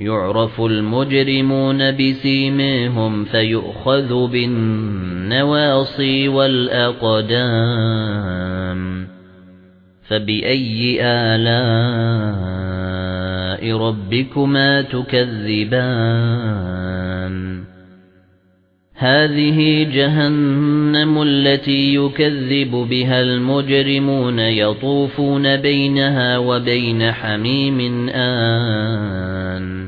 يُعْرَفُ الْمُجْرِمُونَ بِسِيمَاهُمْ فَيُؤْخَذُ بِالنَّوَاصِي وَالْأَقْدَامِ فَبِأَيِّ آلَاءِ رَبِّكُمَا تُكَذِّبَانِ؟ هَذِهِ جَهَنَّمُ الَّتِي يُكَذِّبُ بِهَا الْمُجْرِمُونَ يَطُوفُونَ بَيْنَهَا وَبَيْنَ حَمِيمٍ آنٍ.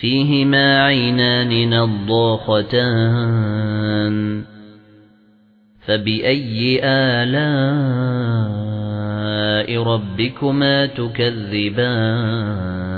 فِيهِمَا عَيْنَانِ نَضَّاخَتَانِ. فَبِأَيِّ آلَاءِ رَبِّكُمَا تُكَذِّبَانِ؟